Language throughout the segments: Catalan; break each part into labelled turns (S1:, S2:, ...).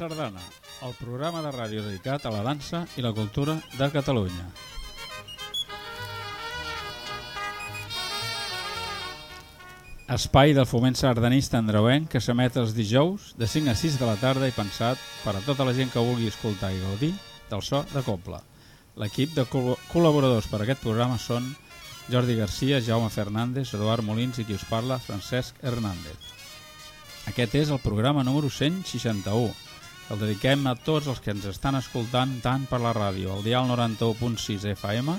S1: Sardana, el programa de ràdio dedicat a la dansa i la cultura de Catalunya. Espai del foment sardanista andreuenc que s'emet els dijous de 5 a 6 de la tarda i pensat per a tota la gent que vulgui escoltar i gaudir del so de Copla. L'equip de col col·laboradors per a aquest programa són Jordi Garcia, Jaume Fernández, Eduard Molins i qui us parla, Francesc Hernández. Aquest és el programa número 161. El dediquem a tots els que ens estan escoltant tant per la ràdio, al dial 91.6 FM,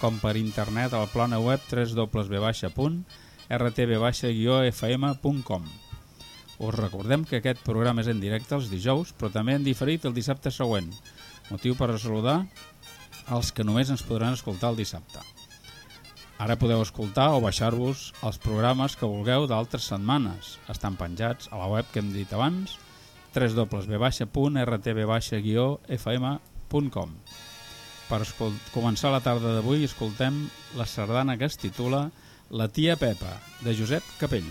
S1: com per internet al plana web www.rtb-fm.com. Us recordem que aquest programa és en directe els dijous, però també en diferit el dissabte següent, motiu per saludar els que només ens podran escoltar el dissabte. Ara podeu escoltar o baixar-vos els programes que vulgueu d'altres setmanes. Estan penjats a la web que hem dit abans. Per començar la tarda d'avui escoltem la sardana que es titula La tia Pepa, de Josep Capell.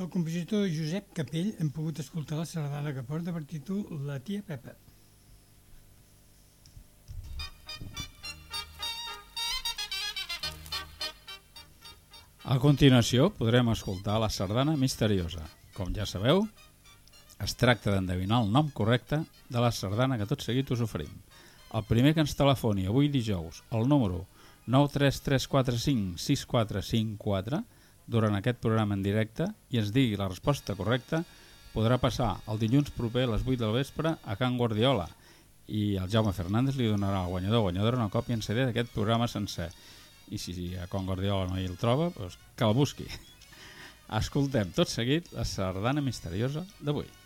S2: Del compositor Josep Capell hem pogut escoltar la sardana que porta per títol La tia Pepa.
S1: A continuació podrem escoltar la sardana misteriosa. Com ja sabeu, es tracta d'endevinar el nom correcte de la sardana que tot seguit us oferim. El primer que ens telefoni avui dijous al número 933456454 durant aquest programa en directe i ens digui la resposta correcta, podrà passar el dilluns proper a les 8 del vespre a Can Guardiola i el Jaume Fernández li donarà al guanyador guanyadora una còpia en CD d'aquest programa sencer. I si a Can Guardiola no hi el troba, doncs que el busqui. Escoltem tot seguit la sardana misteriosa d'avui.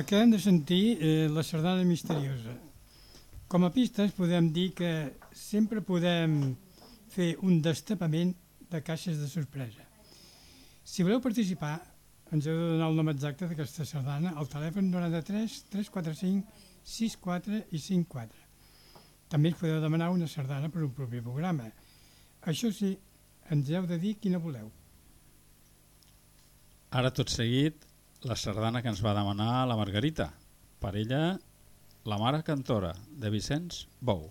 S2: Acabem de sentir eh, la sardana misteriosa. Com a pistes podem dir que sempre podem fer un destapament de caixes de sorpresa. Si voleu participar, ens heu de donar el nom exacte d'aquesta sardana al telèfon 93 345 64 i 54. També ens podeu demanar una sardana per un propi programa. Això sí, ens heu de dir quina voleu.
S1: Ara tot seguit la sardana que ens va demanar la Margarita. Per ella, la mare cantora, de Vicenç Bou.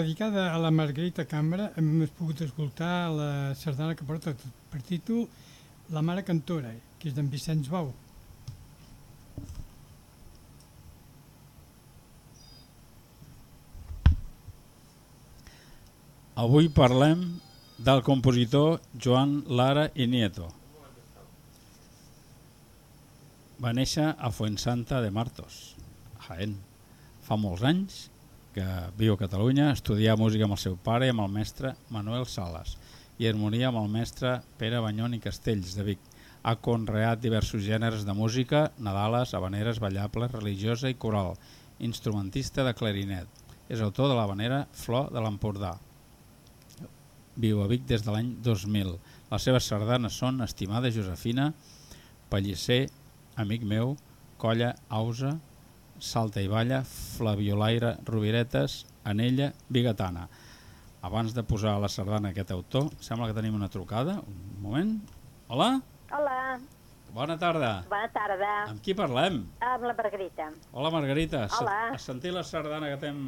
S2: Dedicada a la Margarita Cambra, hem pogut escoltar la sardana que porta per títol La mare cantora, que és d'en Vicenç Bou.
S1: Avui parlem del compositor Joan Lara i Nieto. Va néixer a Fuensanta de Martos, a Jaén. Fa molts anys que viu a Catalunya, estudia música amb el seu pare i amb el mestre Manuel Sales i harmonia amb el mestre Pere Banyón i Castells de Vic. Ha conreat diversos gèneres de música, nadales, habaneres, ballables, religiosa i coral, instrumentista de clarinet. És autor de l'habanera Flor de l'Empordà. Viu a Vic des de l'any 2000. Les seves sardanes són Estimada Josefina, Pellicer, Amic meu, Colla, Ausa, Salta i Balla, Flaviolaire, Roviretes, Anella, Bigatana. Abans de posar la sardana a aquest autor, sembla que tenim una trucada. Un moment. Hola?
S3: Hola,
S1: Bona tarda.
S3: bona tarda.
S1: Amb qui parlem?
S3: Amb la Margarita.
S1: Hola, Margarita.
S3: Hola.
S1: Has sentit la sardana que t'hem...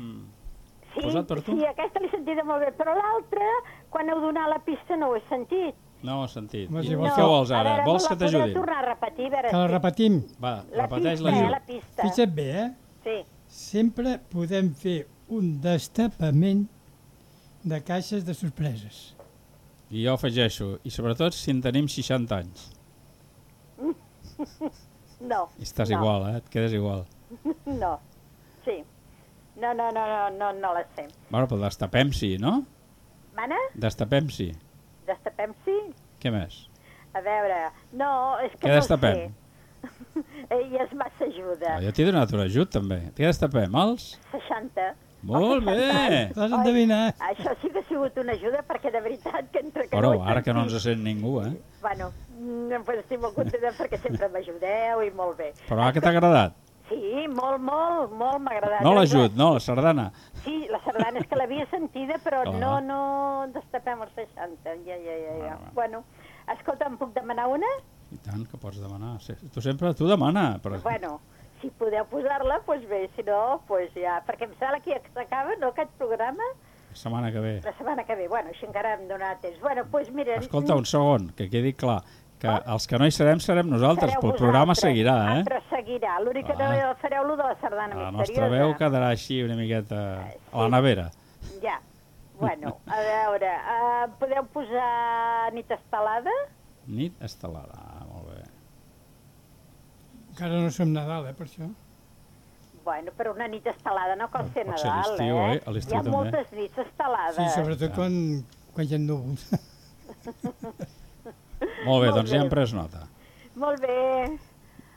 S3: Sí,
S1: Posat per tu?
S3: sí, aquesta l'he sentida molt bé, però l'altra, quan heu donat la pista no ho he sentit.
S1: No ho has sentit.
S2: Home,
S1: I
S2: si vols
S1: què vols ara?
S3: veure,
S1: vols que t'ajudi?
S3: tornar a repetir? A veure,
S2: Que la
S3: si-
S2: repetim.
S1: Va,
S3: La
S1: repeteix
S3: pista,
S1: la
S3: eh, la pista.
S2: Fixa't bé, eh?
S3: Sí,
S2: Sempre podem fer un destapament de caixes de sorpreses.
S1: I jo afegeixo. I sobretot si en tenim 60 anys.
S3: no.
S1: I estàs
S3: no,
S1: igual, eh? Et quedes igual.
S3: No, sí. No, no, no, no, no, no la sé.
S1: Bueno, però destapem sí, no?
S3: Mana,
S1: Destapem sí.
S3: destapem sí?
S1: Què més?
S3: A veure, no, és que
S1: Què
S3: no
S1: destapem?
S3: sé. Ell és massa ajuda.
S1: Ah, jo t'he donat un ajut, també. Què destapem? Els?
S3: 60.
S1: Molt bé!
S2: L'has endevinat?
S3: Això sí que ha sigut una ajuda perquè de veritat que entre que
S1: Però
S3: no
S1: ara que no ens sent ningú, eh?
S3: Bueno, mm, pues estic molt contenta perquè sempre m'ajudeu i molt bé.
S1: Però ara que t'ha agradat?
S3: Sí, molt, molt, molt m'ha agradat.
S1: No l'ajut, no, la sardana.
S3: Sí, la sardana és que l'havia sentida, però
S1: Ah.
S3: no, no destapem els 60. Ja, ja, ja, ja.
S1: Ah,
S3: Bueno, escolta, em puc demanar una?
S1: I tant que pots demanar. Sí, Tu sempre, tu demana. Però...
S3: Bueno, si podeu posar-la, doncs bé, si no, doncs ja... Perquè em sembla que ja s'acaba, no, aquest programa?
S1: La setmana que ve.
S3: La setmana que ve. Bueno, així encara em donarà temps. Bueno, doncs mira...
S1: Escolta, un segon, que quedi clar. Que els que no hi serem, serem nosaltres, però el programa seguirà,
S3: Ah,
S1: eh?
S3: però seguirà. L'únic que
S1: Ah.
S3: no fareu lo de la sardana
S1: La
S3: misteriosa.
S1: nostra veu quedarà així una miqueta a la nevera.
S3: Ja. Bueno, a veure, uh, podeu posar nit estelada?
S1: Nit estelada, ah, molt bé.
S2: Encara no som Nadal, eh, per això.
S3: Bueno, però una nit estelada no cal ser
S1: Pot
S3: Nadal, eh?
S1: eh?
S3: Hi ha
S1: també.
S3: moltes nits estelades.
S2: Sí, sobretot
S1: Ja.
S2: quan, quan hi ha núvols.
S1: Molt bé,
S3: Molt
S1: doncs ja
S3: bé.
S1: hem pres nota.
S3: Molt bé.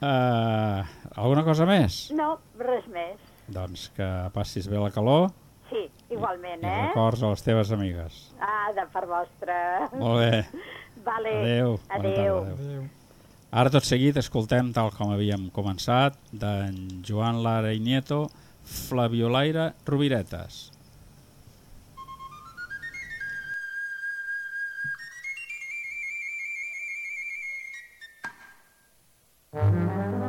S1: Uh, alguna cosa més?
S3: No, res més.
S1: Doncs que passis bé la calor
S3: Sí, igualment,
S1: i
S3: eh?
S1: records a les teves amigues.
S3: Ah, de part vostra.
S1: Molt bé.
S3: Vale.
S1: Adéu. Bona tarda,
S3: Adéu.
S1: adéu.
S2: Adéu.
S1: Ara tot seguit escoltem, tal com havíem començat, d'en Joan Lara i Nieto, Flaviolaire Roviretes. Mm-hmm.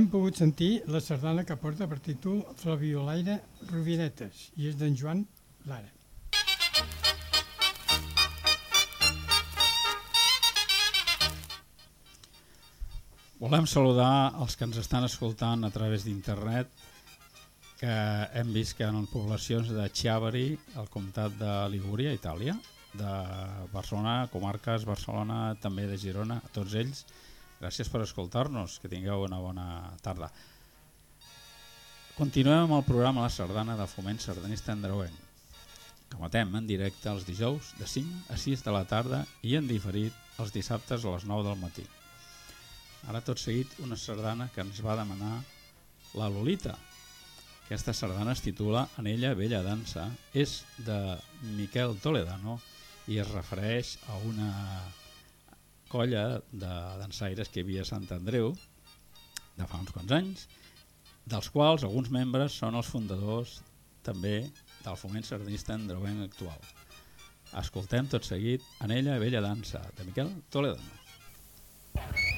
S2: Hem pogut sentir la sardana que porta per títol Flaviolaire Rovinetes i és d'en Joan Lara.
S1: Volem saludar els que ens estan escoltant a través d'internet, que hem vist que en poblacions de Chiavari, al comtat de Ligúria, Itàlia, de Barcelona, comarques, Barcelona, també de Girona, tots ells, gràcies per escoltar-nos, que tingueu una bona tarda. Continuem amb el programa La Sardana de Foment Sardanista Andreuenc, que matem en directe els dijous de 5 a 6 de la tarda i en diferit els dissabtes a les 9 del matí. Ara tot seguit una sardana que ens va demanar la Lolita. Aquesta sardana es titula En ella bella dansa, és de Miquel Toledano i es refereix a una colla de dansaires que hi havia a Sant Andreu de fa uns quants anys, dels quals alguns membres són els fundadors també del foment sardinista andreuenc actual. Escoltem tot seguit En ella bella dansa, de Miquel Toledano.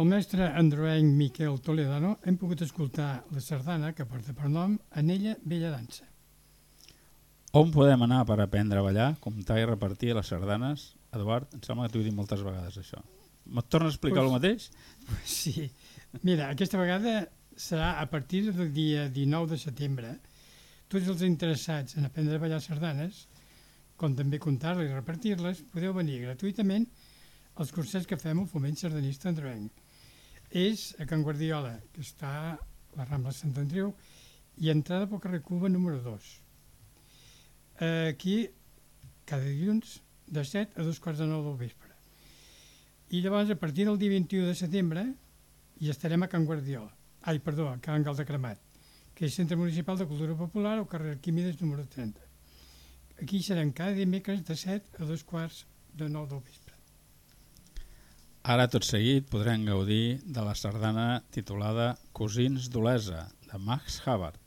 S2: Del mestre androenc Miquel Toledano hem pogut escoltar la sardana que porta per nom Anella Bella Dansa.
S1: On podem anar per aprendre a ballar, comptar i repartir les sardanes? Eduard, em sembla que t'ho he dit moltes vegades, això. Me't tornes a explicar
S2: Pues-
S1: el mateix?
S2: Sí, mira, aquesta vegada serà a partir del dia 19 de setembre. Tots els interessats en aprendre a ballar sardanes, com també comptar-les i repartir-les, podeu venir gratuïtament als cursets que fem al Foment Sardanista Androenc. És a Can Guardiola, que està a la Rambla Sant Andreu, i entrada pel carrer Cuba número 2. Aquí, cada dilluns, de 7 a dos quarts de 9 del vespre. I llavors, a partir del dia 21 de setembre, hi estarem a Can Guardiola. Ai, perdó, a Can Cremat, que és Centre Municipal de Cultura Popular al carrer Arquímedes número 30. Aquí serem cada dimecres de 7 a dos quarts de 9 del vespre.
S1: Ara, tot seguit, podrem gaudir de la sardana titulada Cosins d'Olesa, de Max Havard.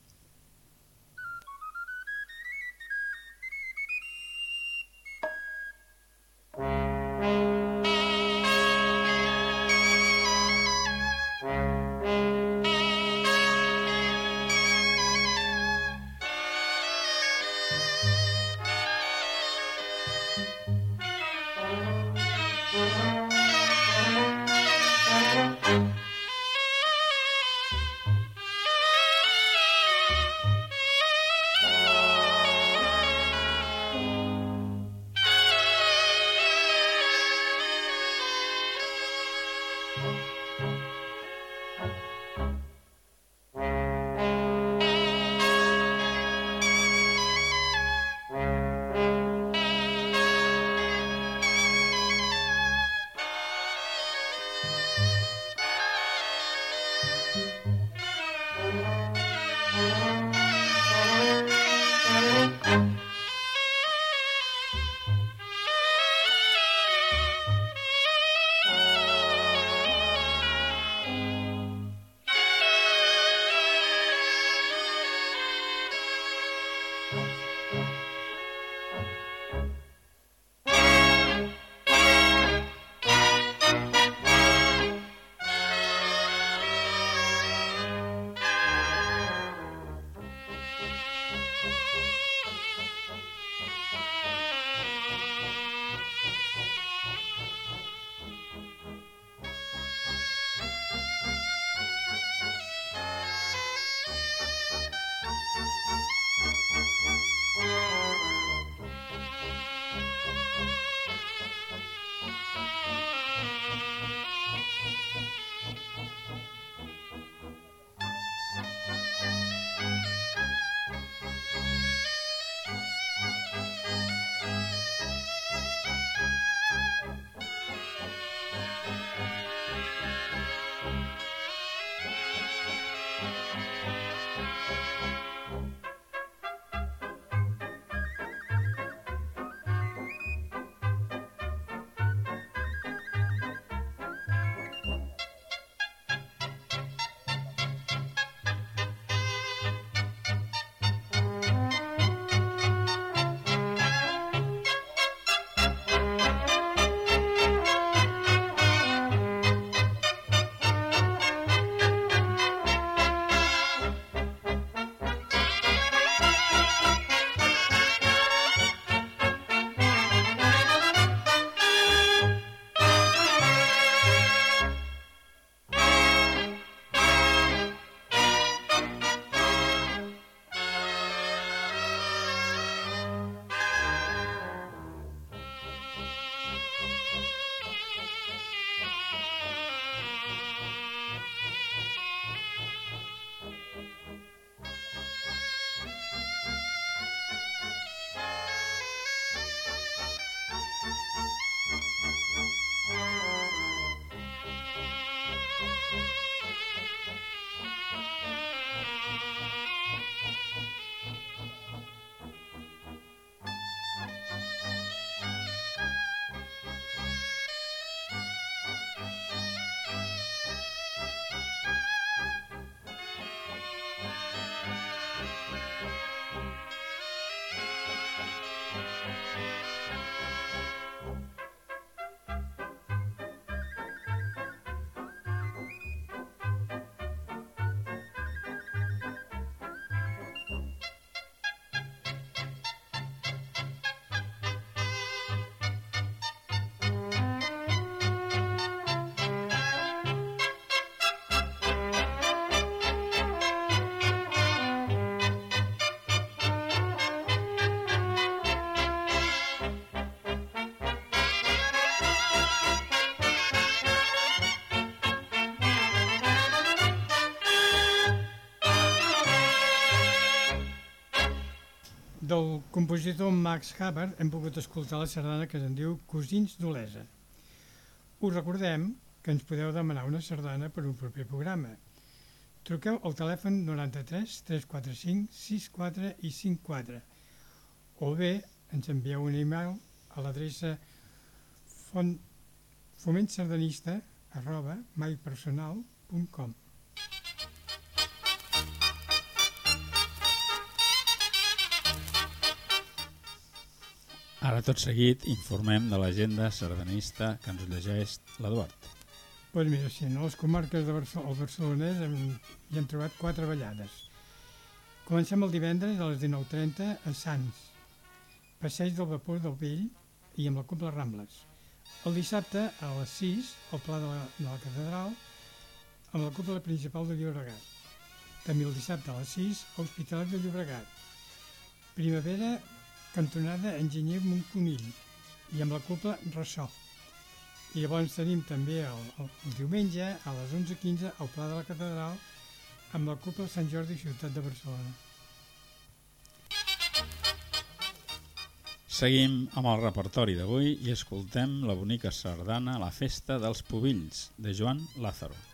S2: Del compositor Max Havert hem pogut escoltar la sardana que se'n diu Cosins d'Olesa. Us recordem que ens podeu demanar una sardana per un proper programa. Truqueu al telèfon 93 345 64 i 54 o bé ens envieu un e-mail a l'adreça fomentsardanista arroba mypersonal.com
S1: Ara tot seguit informem de l'agenda sardanista que ens llegeix l'Eduard.
S2: Doncs mira, si en les comarques de Barcelona, el barcelonès hem, hi hem trobat quatre ballades. Comencem el divendres a les 19.30 a Sants, passeig del vapor del Vell i amb la Cúpula Rambles. El dissabte a les 6 al Pla de la, de la Catedral amb la Cúpula Principal de Llobregat. També el dissabte a les 6 a Hospitalet de Llobregat. Primavera cantonada Enginyer Montconill i amb la cúpula Ressò. I llavors tenim també el, el, el diumenge a les 11.15 al Pla de la Catedral amb la cúpula Sant Jordi Ciutat de Barcelona.
S1: Seguim amb el repertori d'avui i escoltem la bonica sardana La festa dels pubills de Joan Lázaro.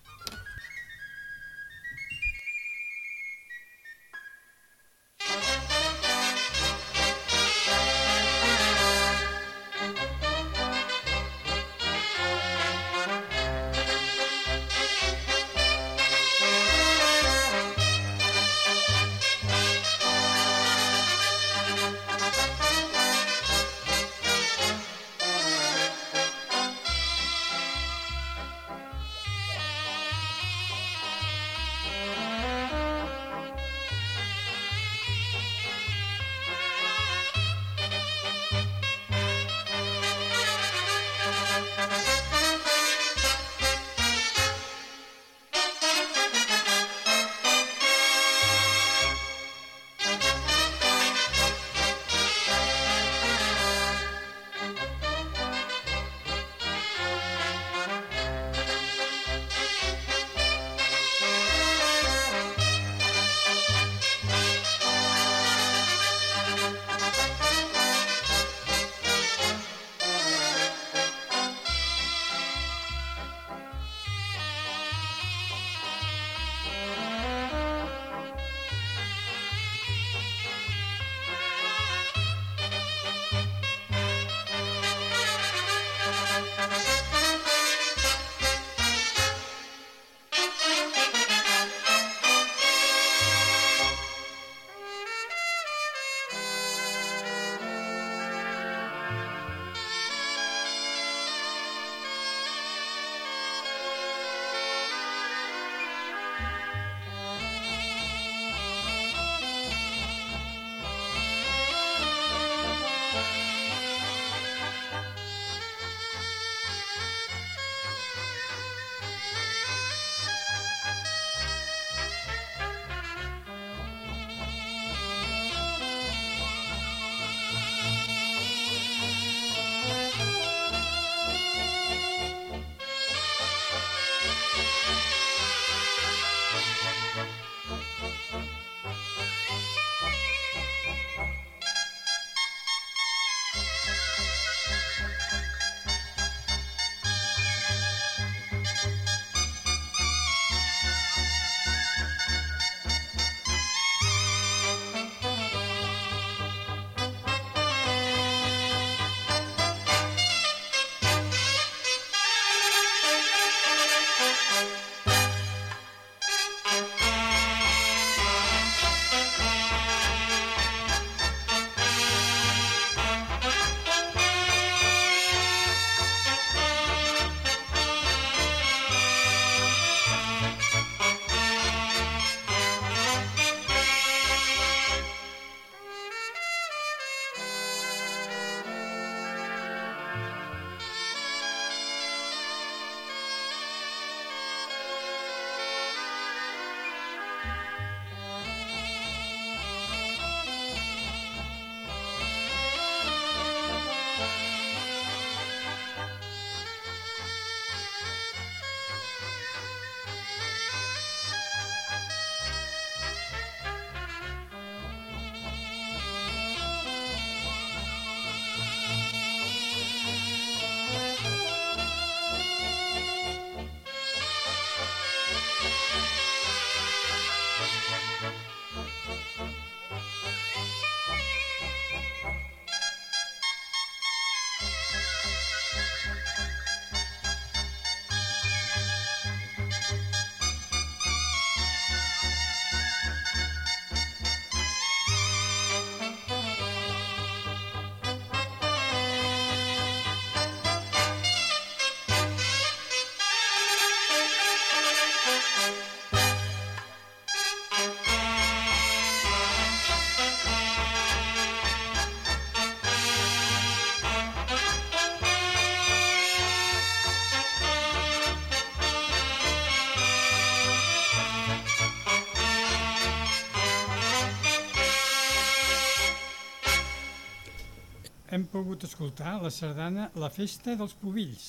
S2: Hem pogut escoltar la sardana La Festa dels Pubills,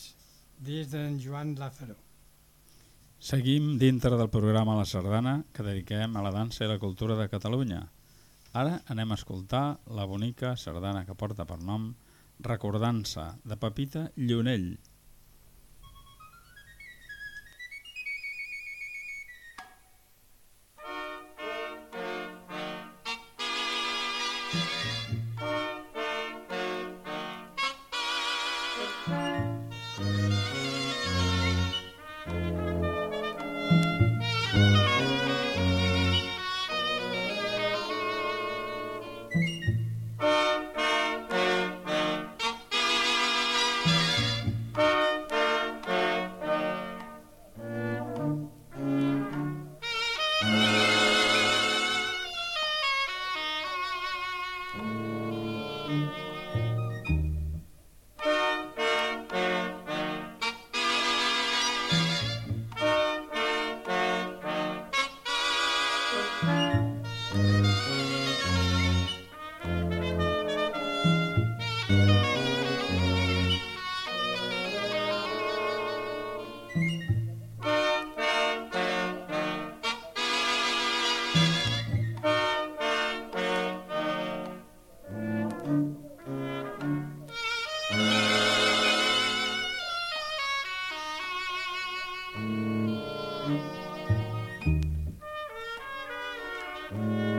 S2: des d'en Joan Lázaro.
S1: Seguim dintre del programa La Sardana que dediquem a la dansa i la cultura de Catalunya. Ara anem a escoltar la bonica sardana que porta per nom Recordança, de Pepita Llunell.
S2: Mm.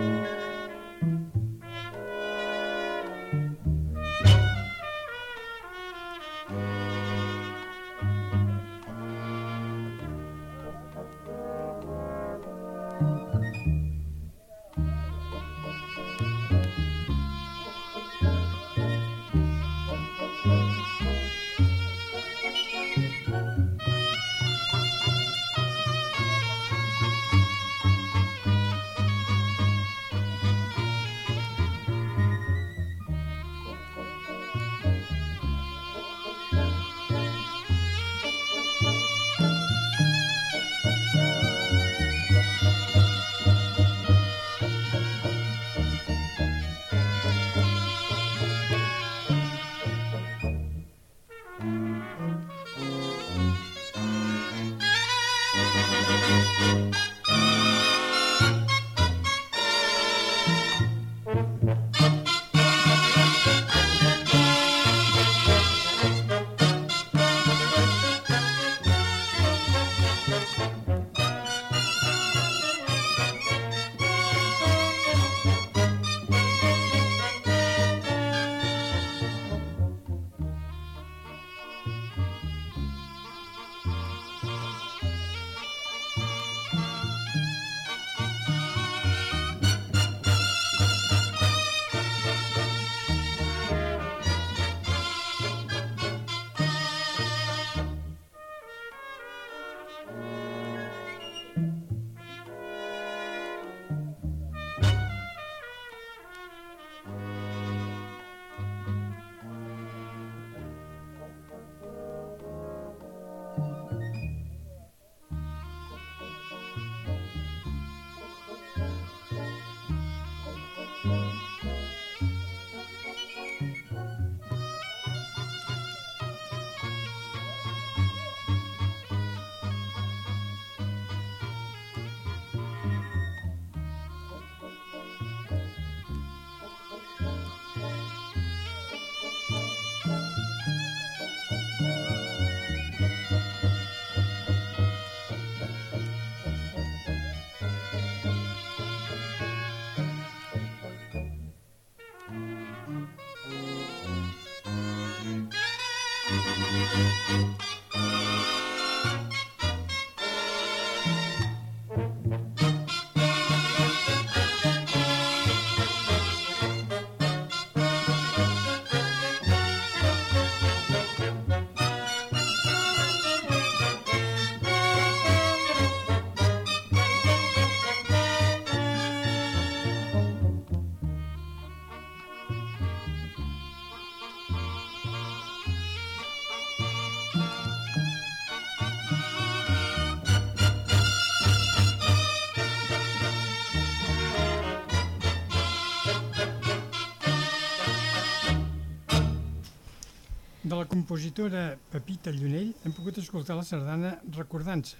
S2: compositora Pepita Llunell hem pogut escoltar la sardana Recordant-se.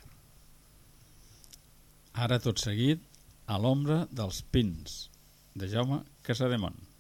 S1: Ara tot seguit, a l'ombra dels pins, de Jaume Casademont.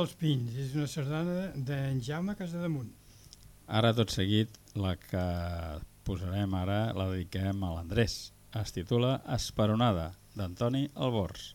S2: Dels pins és una sardana d'en Jaume Casademunt.
S1: Ara tot seguit la que posarem ara la dediquem a l'Andrés. Es titula Esperonada, d'Antoni Albors.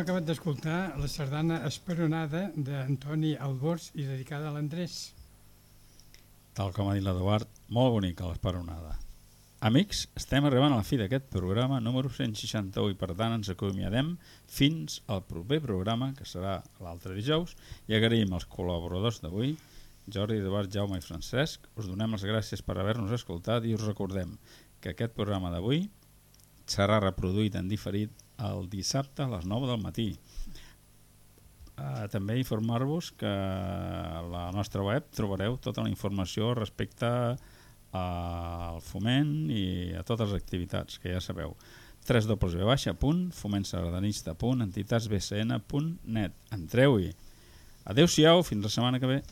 S2: Acabat d'escoltar la sardana Esperonada d'Antoni Albors i dedicada a l'Andrés.
S1: Tal com ha dit l'Eduard, molt bonica l'esperonada. Amics, estem arribant a la fi d'aquest programa número 161 i per tant ens acomiadem fins al proper programa, que serà l'altre dijous, i agraïm als col·laboradors d'avui, Jordi, Eduard, Jaume i Francesc. Us donem les gràcies per haver-nos escoltat i us recordem que aquest programa d'avui serà reproduït en diferit el dissabte a les 9 del matí. Uh, també informar-vos que a la nostra web trobareu tota la informació respecte al foment i a totes les activitats que ja sabeu www.fomentsardanista.entitats.bcn.net Entreu-hi! Adeu-siau, fins la setmana que ve.